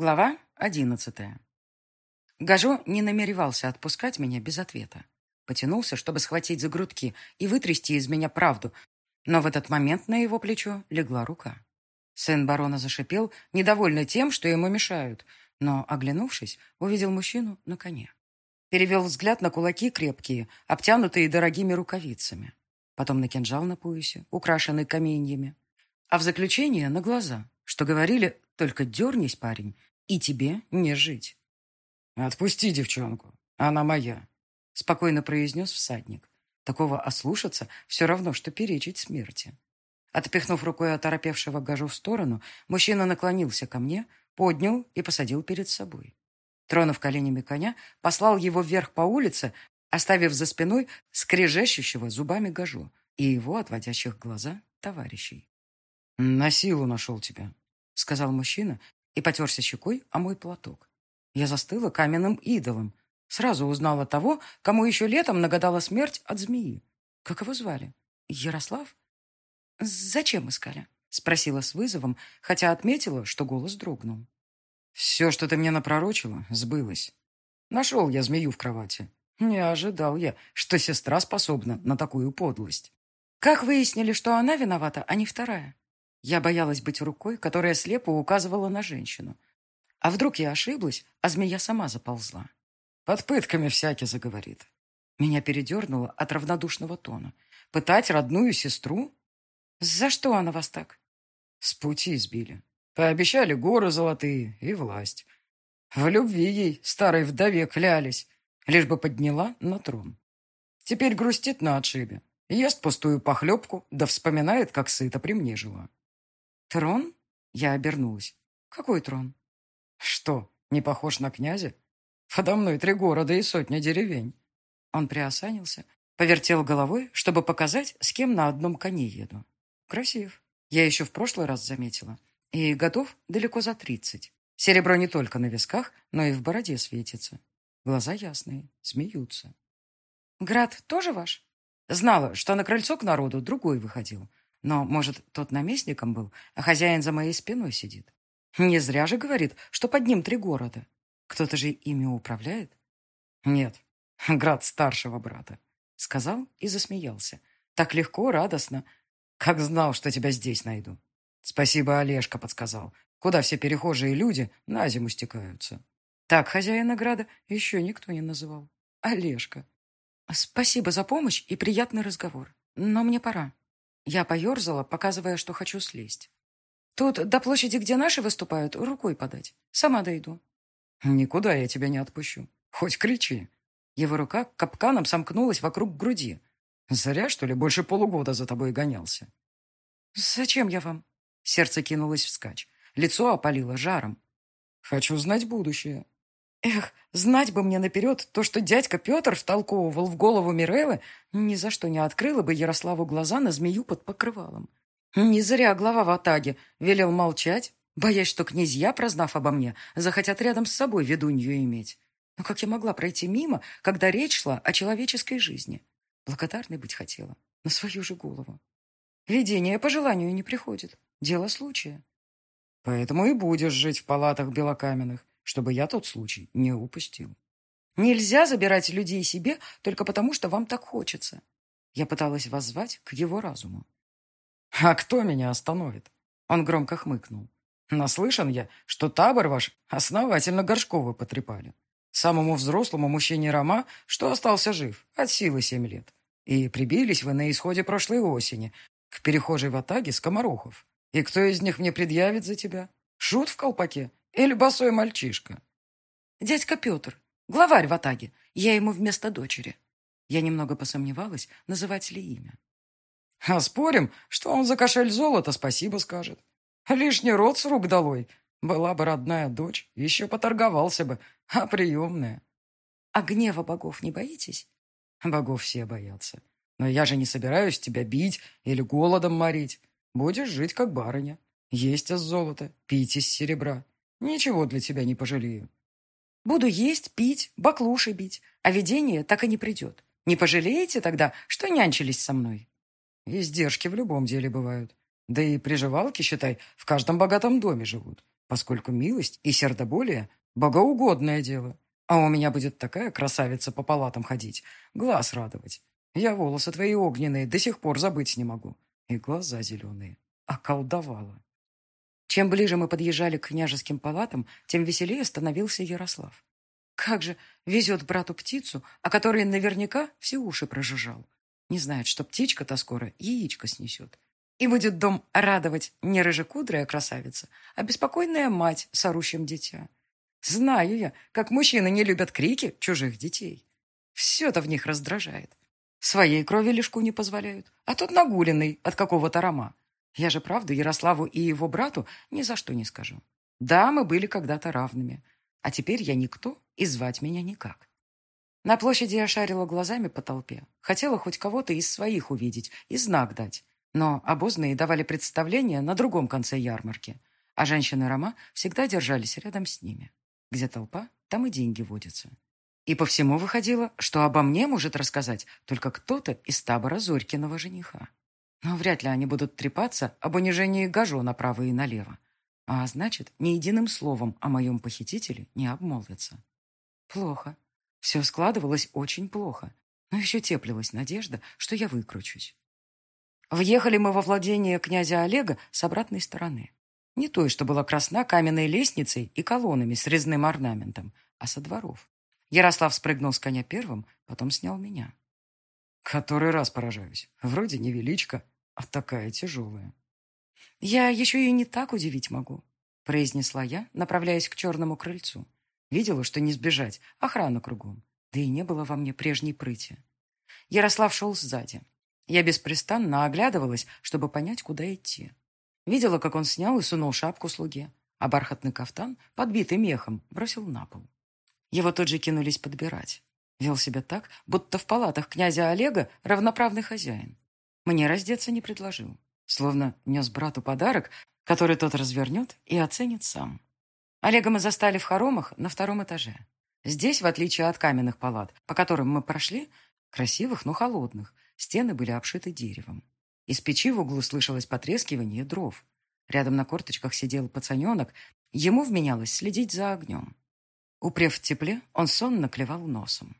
Глава одиннадцатая. Гажо не намеревался отпускать меня без ответа. Потянулся, чтобы схватить за грудки и вытрясти из меня правду, но в этот момент на его плечо легла рука. Сын барона зашипел, недовольный тем, что ему мешают, но, оглянувшись, увидел мужчину на коне. Перевел взгляд на кулаки крепкие, обтянутые дорогими рукавицами. Потом на кинжал на поясе, украшенный каменьями. А в заключение на глаза, что говорили «только дернись, парень, и тебе не жить. «Отпусти девчонку, она моя», — спокойно произнес всадник. Такого ослушаться все равно, что перечить смерти. Отпихнув рукой оторопевшего гажу в сторону, мужчина наклонился ко мне, поднял и посадил перед собой. Тронув коленями коня, послал его вверх по улице, оставив за спиной скрежещущего зубами гажу и его отводящих глаза товарищей. «На силу нашел тебя», — сказал мужчина и потерся щекой о мой платок. Я застыла каменным идолом. Сразу узнала того, кому еще летом нагадала смерть от змеи. Как его звали? Ярослав? «Зачем искали?» — спросила с вызовом, хотя отметила, что голос дрогнул. «Все, что ты мне напророчила, сбылось. Нашел я змею в кровати. Не ожидал я, что сестра способна на такую подлость». «Как выяснили, что она виновата, а не вторая?» Я боялась быть рукой, которая слепо указывала на женщину. А вдруг я ошиблась, а змея сама заползла? Под пытками всякий заговорит. Меня передернуло от равнодушного тона. Пытать родную сестру? За что она вас так? С пути сбили. Пообещали горы золотые и власть. В любви ей, старой вдове, клялись, лишь бы подняла на трон. Теперь грустит на отшибе, ест пустую похлебку, да вспоминает, как сыто при мне жила. «Трон?» Я обернулась. «Какой трон?» «Что, не похож на князя? Подо мной три города и сотня деревень». Он приосанился, повертел головой, чтобы показать, с кем на одном коне еду. Красив. Я еще в прошлый раз заметила. И готов далеко за тридцать. Серебро не только на висках, но и в бороде светится. Глаза ясные, смеются. «Град тоже ваш?» Знала, что на крыльцо к народу другой выходил. Но, может, тот наместником был, а хозяин за моей спиной сидит. Не зря же говорит, что под ним три города. Кто-то же ими управляет? Нет, град старшего брата. Сказал и засмеялся. Так легко, радостно. Как знал, что тебя здесь найду. Спасибо, Олежка подсказал. Куда все перехожие люди на зиму стекаются. Так хозяина града еще никто не называл. Олежка. Спасибо за помощь и приятный разговор. Но мне пора. Я поерзала, показывая, что хочу слезть. Тут до площади, где наши выступают, рукой подать. Сама дойду. Никуда я тебя не отпущу. Хоть кричи. Его рука капканом сомкнулась вокруг груди. Зря, что ли, больше полугода за тобой гонялся. Зачем я вам? Сердце кинулось вскачь. Лицо опалило жаром. Хочу знать будущее. Эх, знать бы мне наперед то, что дядька Петр втолковывал в голову Миреллы, ни за что не открыла бы Ярославу глаза на змею под покрывалом. Не зря глава в Атаге велел молчать, боясь, что князья, прознав обо мне, захотят рядом с собой ведунью иметь. Но как я могла пройти мимо, когда речь шла о человеческой жизни? Благодарной быть хотела, на свою же голову. Видение по желанию не приходит. Дело случая. Поэтому и будешь жить в палатах белокаменных чтобы я тот случай не упустил. Нельзя забирать людей себе только потому, что вам так хочется. Я пыталась воззвать к его разуму. А кто меня остановит? Он громко хмыкнул. Наслышан я, что табор ваш основательно Горшкова потрепали. Самому взрослому мужчине Рома, что остался жив, от силы семь лет. И прибились вы на исходе прошлой осени к перехожей в Атаге скоморохов. И кто из них мне предъявит за тебя? Шут в колпаке или босой мальчишка? Дядька Петр, главарь в Атаге. Я ему вместо дочери. Я немного посомневалась, называть ли имя. А спорим, что он за кошель золота спасибо скажет. Лишний род с рук долой. Была бы родная дочь, еще поторговался бы, а приемная. А гнева богов не боитесь? Богов все боятся. Но я же не собираюсь тебя бить или голодом морить. Будешь жить, как барыня. Есть из золота, пить из серебра. Ничего для тебя не пожалею. Буду есть, пить, баклуши бить, а видение так и не придет. Не пожалеете тогда, что нянчились со мной? Издержки в любом деле бывают. Да и приживалки, считай, в каждом богатом доме живут. поскольку милость и сердоболие – богоугодное дело. А у меня будет такая красавица по палатам ходить, глаз радовать. Я волосы твои огненные до сих пор забыть не могу. И глаза зеленые. Околдовала. Чем ближе мы подъезжали к княжеским палатам, тем веселее становился Ярослав. Как же везет брату птицу, о которой наверняка все уши прожужжал. Не знает, что птичка-то скоро яичко снесет. И будет дом радовать не рыжекудрая красавица, а беспокойная мать с орущим дитя. Знаю я, как мужчины не любят крики чужих детей. Все-то в них раздражает. Своей крови лишку не позволяют, а тот нагуленный от какого-то рома. Я же правду Ярославу и его брату ни за что не скажу. Да, мы были когда-то равными, а теперь я никто и звать меня никак. На площади я шарила глазами по толпе. Хотела хоть кого-то из своих увидеть и знак дать. Но обозные давали представление на другом конце ярмарки, а женщины Рома всегда держались рядом с ними. Где толпа, там и деньги водятся. И по всему выходило, что обо мне может рассказать только кто-то из табора Зорькиного жениха. Но вряд ли они будут трепаться об унижении Гажо направо и налево. А значит, ни единым словом о моем похитителе не обмолвятся. Плохо. Все складывалось очень плохо. Но еще теплилась надежда, что я выкручусь. Въехали мы во владение князя Олега с обратной стороны. Не той, что была красна каменной лестницей и колоннами с резным орнаментом, а со дворов. Ярослав спрыгнул с коня первым, потом снял меня. Который раз поражаюсь. Вроде невеличко, а такая тяжелая. Я еще и не так удивить могу, произнесла я, направляясь к черному крыльцу. Видела, что не сбежать, охрана кругом. Да и не было во мне прежней прыти. Ярослав шел сзади. Я беспрестанно оглядывалась, чтобы понять, куда идти. Видела, как он снял и сунул шапку слуге, а бархатный кафтан, подбитый мехом, бросил на пол. Его тут же кинулись подбирать. Вел себя так, будто в палатах князя Олега равноправный хозяин. Мне раздеться не предложил. Словно нес брату подарок, который тот развернет и оценит сам. Олега мы застали в хоромах на втором этаже. Здесь, в отличие от каменных палат, по которым мы прошли, красивых, но холодных, стены были обшиты деревом. Из печи в углу слышалось потрескивание дров. Рядом на корточках сидел пацаненок, ему вменялось следить за огнем. Упрев в тепле, он сонно клевал носом.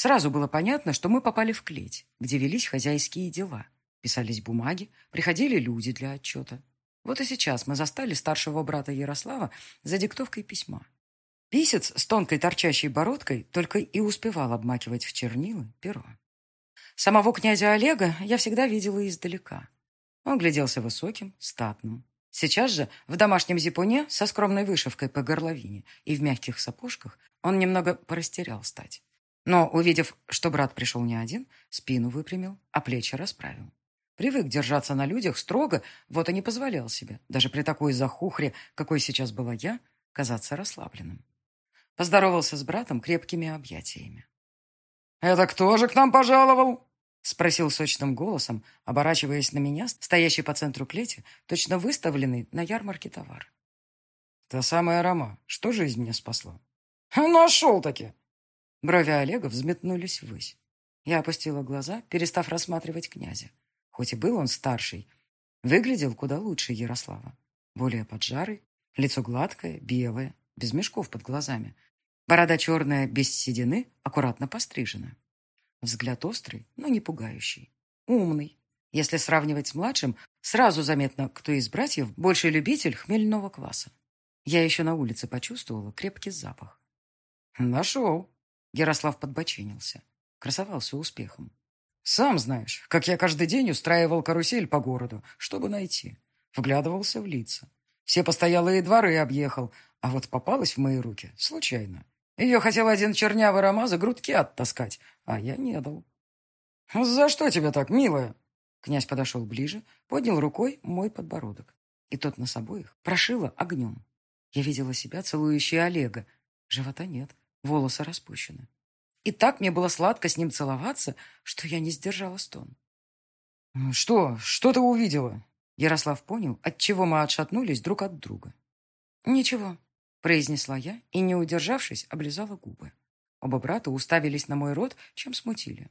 Сразу было понятно, что мы попали в клеть, где велись хозяйские дела. Писались бумаги, приходили люди для отчета. Вот и сейчас мы застали старшего брата Ярослава за диктовкой письма. Писец с тонкой торчащей бородкой только и успевал обмакивать в чернила перо. Самого князя Олега я всегда видела издалека. Он гляделся высоким, статным. Сейчас же в домашнем зипуне со скромной вышивкой по горловине и в мягких сапожках он немного порастерял стать. Но, увидев, что брат пришел не один, спину выпрямил, а плечи расправил. Привык держаться на людях строго, вот и не позволял себе, даже при такой захухре, какой сейчас была я, казаться расслабленным. Поздоровался с братом крепкими объятиями. «Это кто же к нам пожаловал?» Спросил сочным голосом, оборачиваясь на меня, стоящий по центру клети, точно выставленный на ярмарке товар. «Та самая Рома, что жизнь мне спасла?» «Нашел-таки!» Брови Олега взметнулись ввысь. Я опустила глаза, перестав рассматривать князя. Хоть и был он старший, выглядел куда лучше Ярослава. Более поджарый, лицо гладкое, белое, без мешков под глазами. Борода черная, без седины, аккуратно пострижена. Взгляд острый, но не пугающий. Умный. Если сравнивать с младшим, сразу заметно, кто из братьев больше любитель хмельного кваса. Я еще на улице почувствовала крепкий запах. «Нашел!» Ярослав подбочинился. Красовался успехом. Сам знаешь, как я каждый день устраивал карусель по городу, чтобы найти. Вглядывался в лица. Все постоялые дворы объехал, а вот попалась в мои руки случайно. Ее хотел один чернявый Рома за грудки оттаскать, а я не дал. «За что тебя так, милая?» Князь подошел ближе, поднял рукой мой подбородок. И тот нас обоих прошило огнем. Я видела себя, целующей Олега. Живота нет, волосы распущены. И так мне было сладко с ним целоваться, что я не сдержала стон. «Что? Что ты увидела?» Ярослав понял, от чего мы отшатнулись друг от друга. «Ничего», — произнесла я и, не удержавшись, облизала губы. Оба брата уставились на мой рот, чем смутили.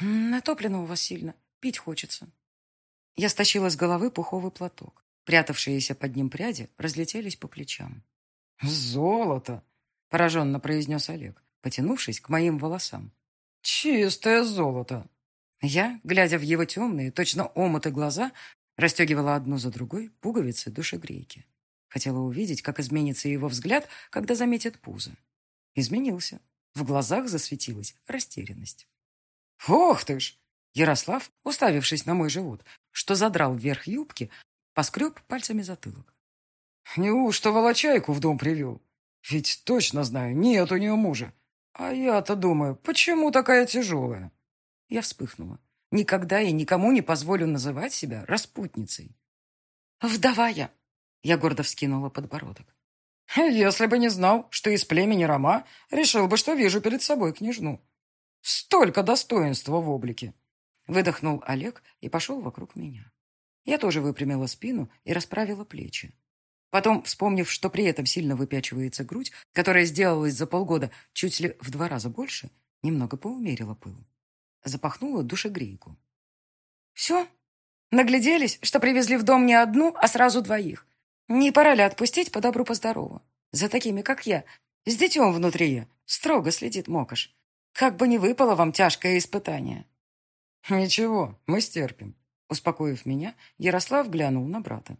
«Натоплено у вас сильно. Пить хочется». Я стащила с головы пуховый платок. Прятавшиеся под ним пряди разлетелись по плечам. «Золото!» — пораженно произнес Олег, потянувшись к моим волосам. «Чистое золото!» Я, глядя в его темные, точно омуты глаза, расстегивала одну за другой пуговицы душегрейки. Хотела увидеть, как изменится его взгляд, когда заметит пузо. Изменился. В глазах засветилась растерянность. «Ох ты ж!» Ярослав, уставившись на мой живот, что задрал вверх юбки, поскреб пальцами затылок. «Неужто волочайку в дом привел? Ведь точно знаю, нет у нее мужа. А я-то думаю, почему такая тяжелая?» Я вспыхнула. Никогда и никому не позволю называть себя распутницей. «Вдова я!» Я гордо вскинула подбородок. «Если бы не знал, что из племени Рома, решил бы, что вижу перед собой княжну. Столько достоинства в облике!» Выдохнул Олег и пошел вокруг меня. Я тоже выпрямила спину и расправила плечи. Потом, вспомнив, что при этом сильно выпячивается грудь, которая сделалась за полгода чуть ли в два раза больше, немного поумерила пыл запахнула душегрейку. «Все? Нагляделись, что привезли в дом не одну, а сразу двоих. Не пора ли отпустить по добру, по? За такими, как я, с детем внутри, строго следит Мокаш. Как бы ни выпало вам тяжкое испытание». «Ничего, мы стерпим», — успокоив меня, Ярослав глянул на брата.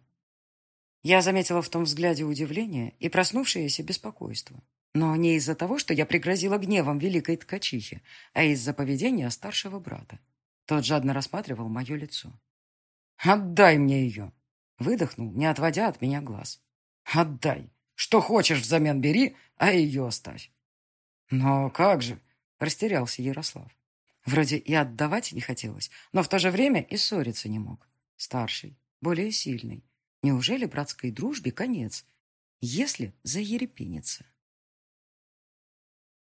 Я заметила в том взгляде удивление и проснувшееся беспокойство. Но не из-за того, что я пригрозила гневом великой ткачихи, а из-за поведения старшего брата. Тот жадно рассматривал мое лицо. «Отдай мне ее!» Выдохнул, не отводя от меня глаз. «Отдай! Что хочешь взамен бери, а ее оставь!» «Но как же?» – растерялся Ярослав. Вроде и отдавать не хотелось, но в то же время и ссориться не мог. Старший, более сильный. Неужели братской дружбе конец, если заерепенится?